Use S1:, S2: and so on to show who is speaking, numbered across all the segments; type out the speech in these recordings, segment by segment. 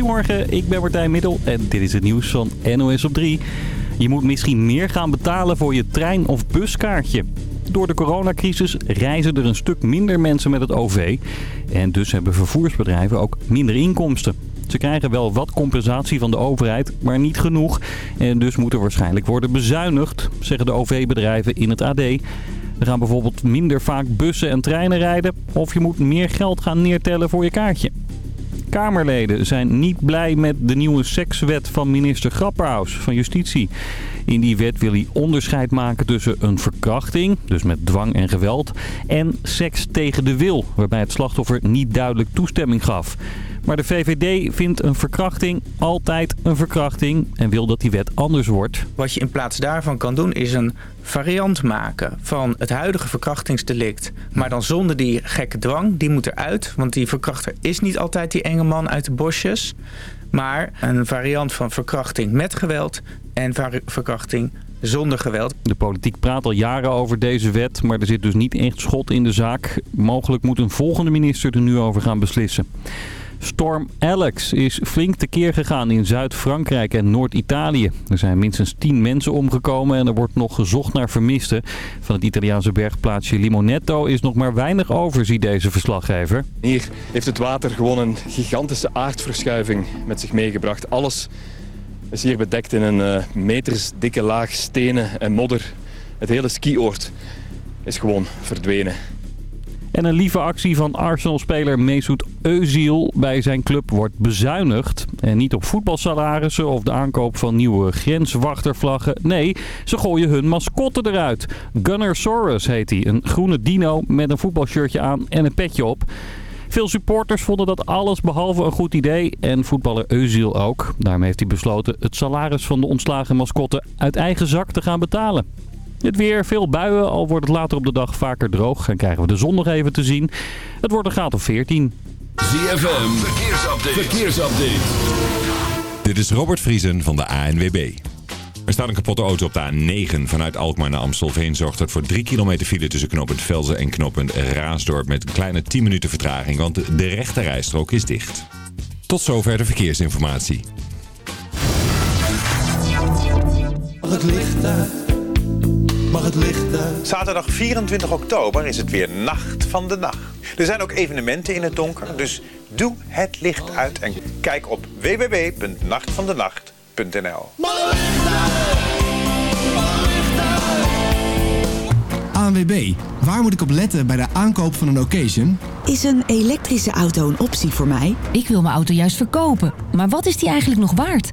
S1: Goedemorgen, ik ben Martijn Middel en dit is het nieuws van NOS op 3. Je moet misschien meer gaan betalen voor je trein- of buskaartje. Door de coronacrisis reizen er een stuk minder mensen met het OV. En dus hebben vervoersbedrijven ook minder inkomsten. Ze krijgen wel wat compensatie van de overheid, maar niet genoeg. En dus moet er waarschijnlijk worden bezuinigd, zeggen de OV-bedrijven in het AD. Er gaan bijvoorbeeld minder vaak bussen en treinen rijden. Of je moet meer geld gaan neertellen voor je kaartje. Kamerleden zijn niet blij met de nieuwe sekswet van minister Grapperhaus van Justitie. In die wet wil hij onderscheid maken tussen een verkrachting, dus met dwang en geweld, en seks tegen de wil, waarbij het slachtoffer niet duidelijk toestemming gaf. Maar de VVD vindt een verkrachting altijd een verkrachting en wil dat die wet anders wordt.
S2: Wat je in plaats daarvan kan doen is een variant maken van het huidige verkrachtingsdelict. Maar dan zonder die gekke dwang, die moet eruit. Want die verkrachter is niet altijd die enge man uit de bosjes. Maar een variant van verkrachting met geweld en verkrachting zonder geweld.
S1: De politiek praat al jaren over deze wet, maar er zit dus niet echt schot in de zaak. Mogelijk moet een volgende minister er nu over gaan beslissen. Storm Alex is flink tekeer gegaan in Zuid-Frankrijk en Noord-Italië. Er zijn minstens 10 mensen omgekomen en er wordt nog gezocht naar vermisten. Van het Italiaanse bergplaatsje Limonetto is nog maar weinig over, ziet deze verslaggever.
S3: Hier heeft het water gewoon een gigantische aardverschuiving met zich meegebracht. Alles is hier bedekt in een uh, meters dikke laag stenen en modder. Het hele skioord is gewoon verdwenen.
S1: En een lieve actie van Arsenal-speler Mesut Özil bij zijn club wordt bezuinigd. En niet op voetbalsalarissen of de aankoop van nieuwe grenswachtervlaggen. Nee, ze gooien hun mascotte eruit. Gunnar Soros heet hij. Een groene dino met een voetbalshirtje aan en een petje op. Veel supporters vonden dat alles behalve een goed idee. En voetballer Özil ook. Daarmee heeft hij besloten het salaris van de ontslagen mascotte uit eigen zak te gaan betalen. Het weer, veel buien, al wordt het later op de dag vaker droog. En krijgen we de zon nog even te zien. Het wordt een graad of 14.
S4: ZFM, verkeersupdate. verkeersupdate. Dit is Robert Vriesen van de ANWB. Er staat een kapotte auto op de A9 vanuit Alkmaar naar Amstelveen. Zorgt dat voor 3 kilometer file tussen knooppunt Velzen en knooppunt Raasdorp. Met een kleine 10 minuten vertraging, want de rechte rijstrook is dicht. Tot zover de verkeersinformatie.
S5: Het licht uit mag het licht uit.
S6: Zaterdag 24 oktober is het weer Nacht van de Nacht. Er zijn ook evenementen in het donker, dus doe het licht uit en kijk op www.nachtvandenacht.nl.
S7: ANWB, waar moet ik op letten bij de aankoop van een occasion?
S8: Is een elektrische auto een optie voor mij?
S9: Ik wil mijn auto juist verkopen, maar wat is die eigenlijk nog waard?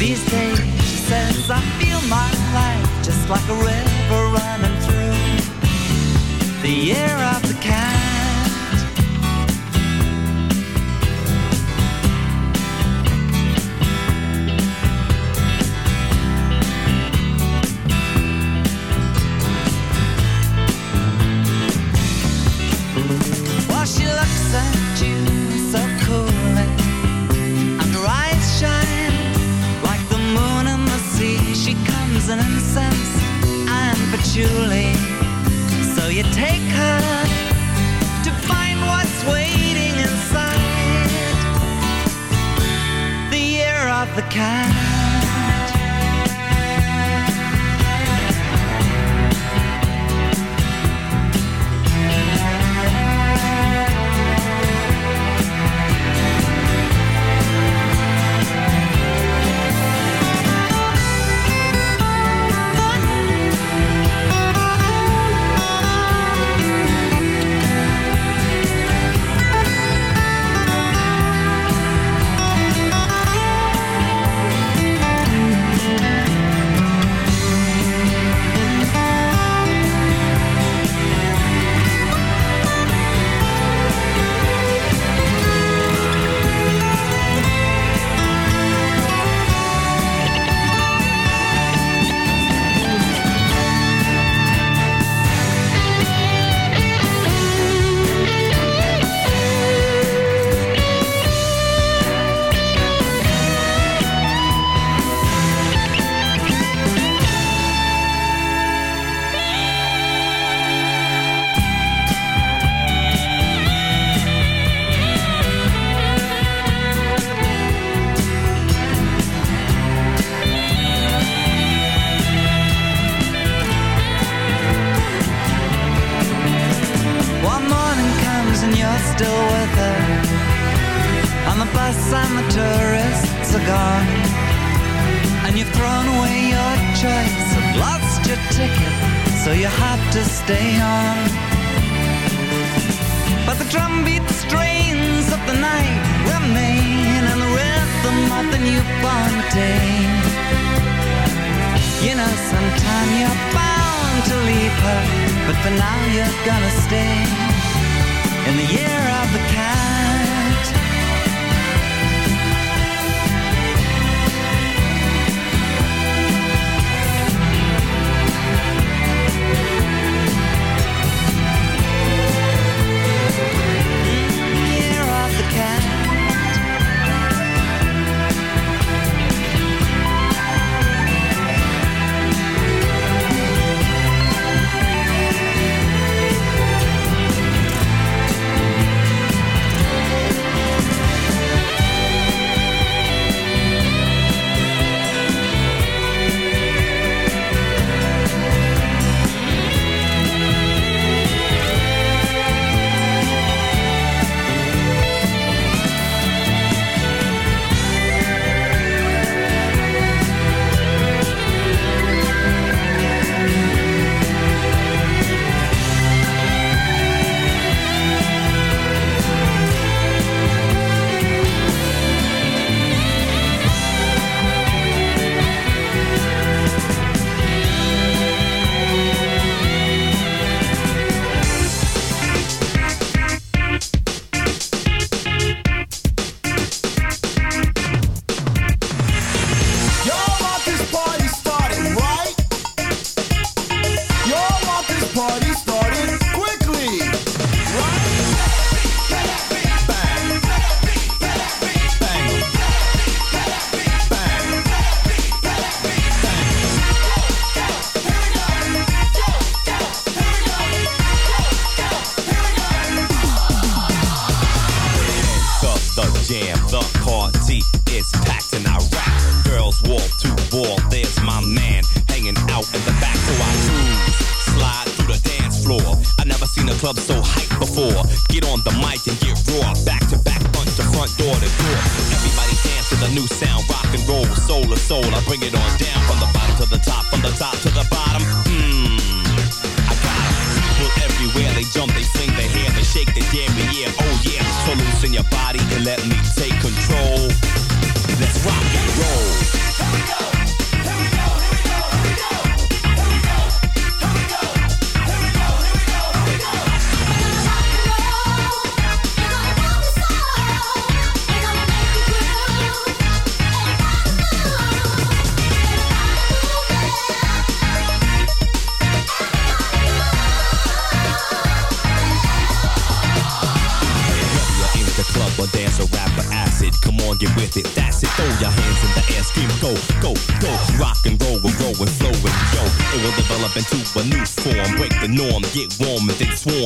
S10: These days, she says, I feel my life just like a river running through the air of the cat.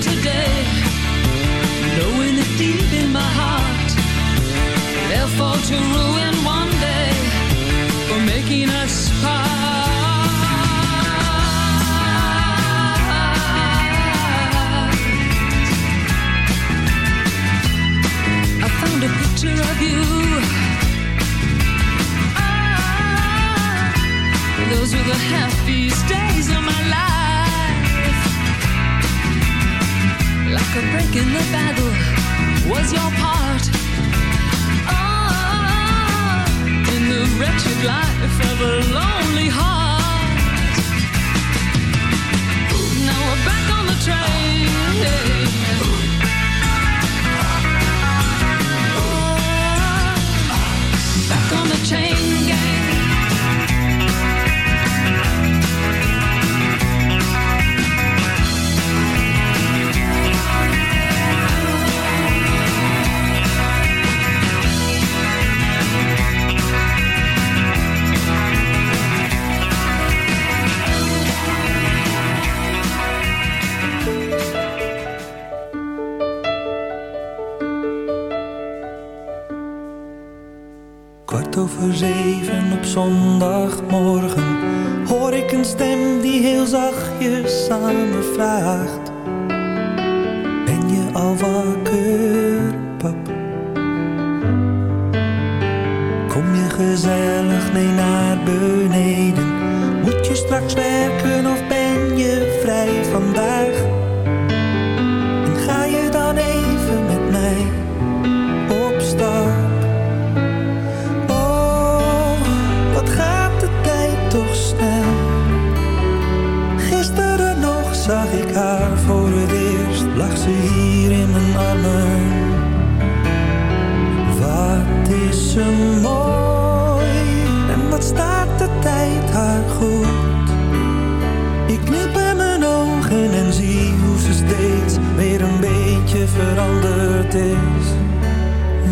S11: today, knowing it deep in my heart, they'll fall to ruin one day for making us part. I found a picture of you. Oh, those were the happiest days of my life like a break in the battle, was your part. Oh, in the wretched life of a lonely heart. Now we're back on the train.
S5: me vraagt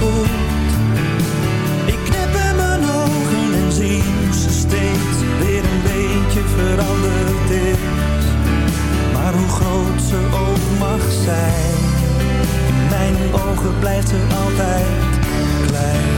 S5: goed. Ik knip in mijn ogen en zie hoe ze steeds weer een beetje veranderd is. Maar hoe groot ze ook mag zijn, in mijn ogen blijft ze altijd klein.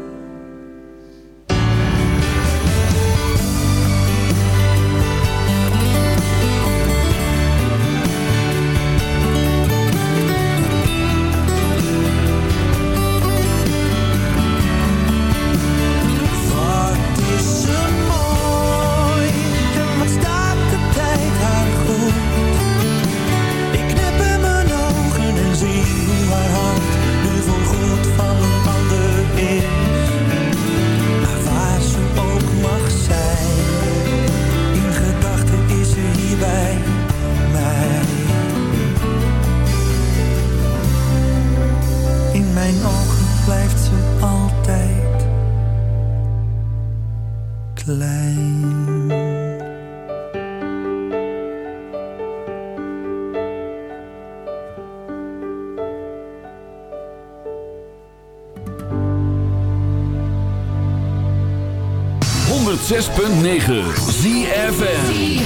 S12: ZFM.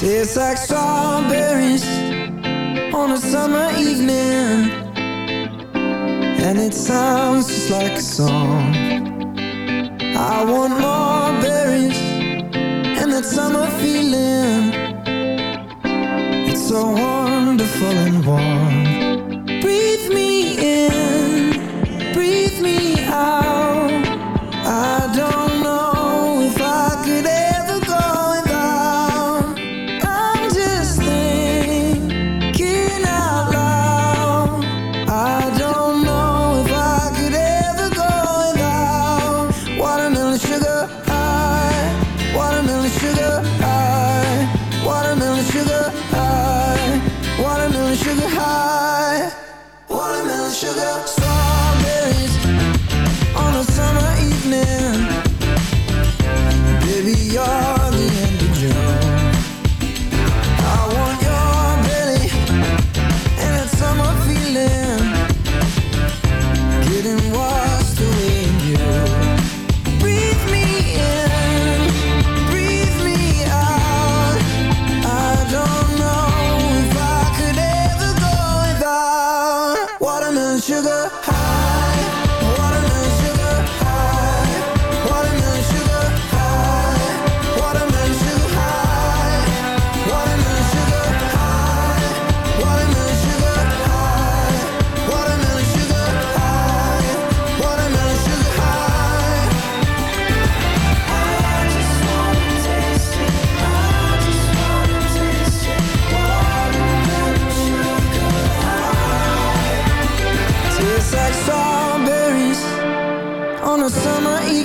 S13: Tastes like strawberries on a summer evening. And it sounds just like a song. I want more berries and that summer feeling. It's so wonderful and warm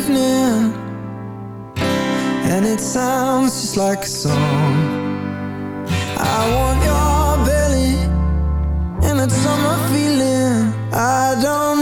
S14: evening. And it sounds just like a song. I want your belly And that summer feeling. I don't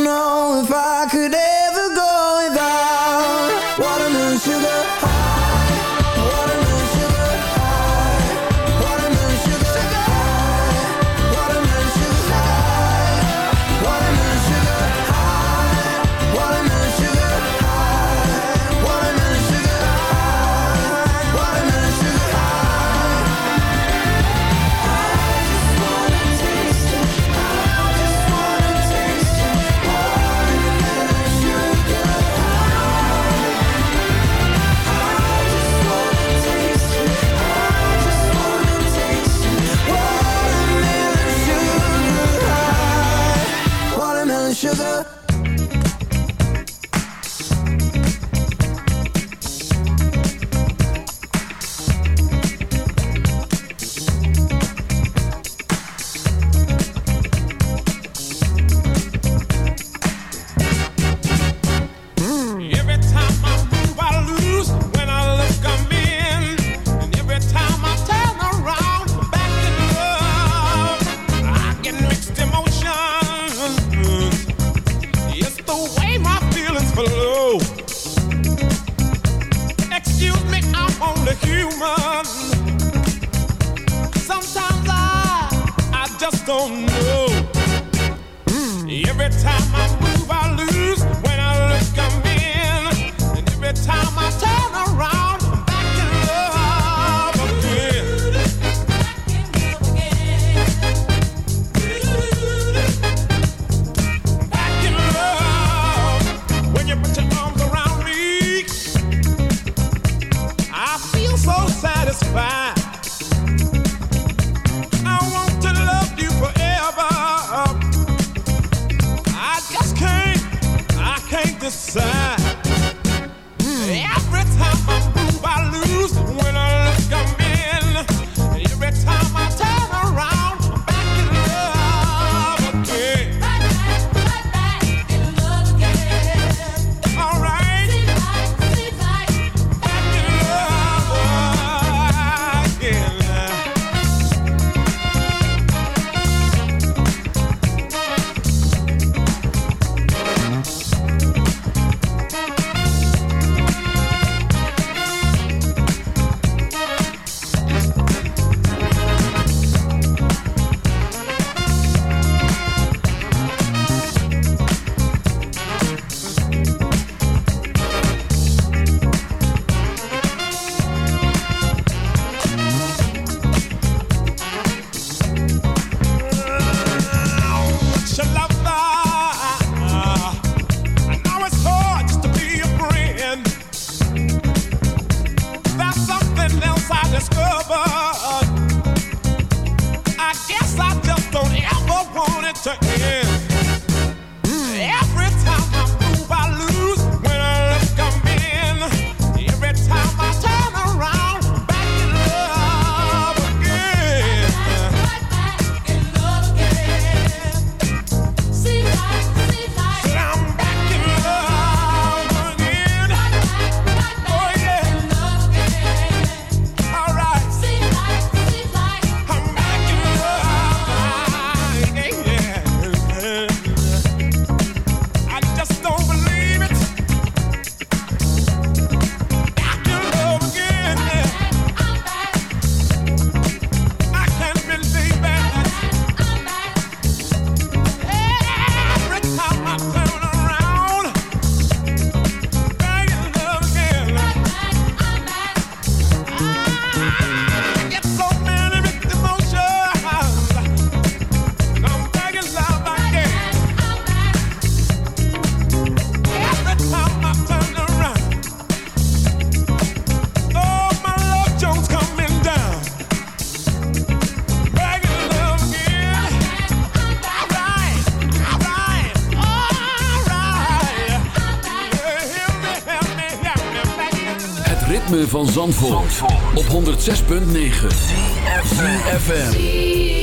S12: 106.9 FM.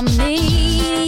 S15: What I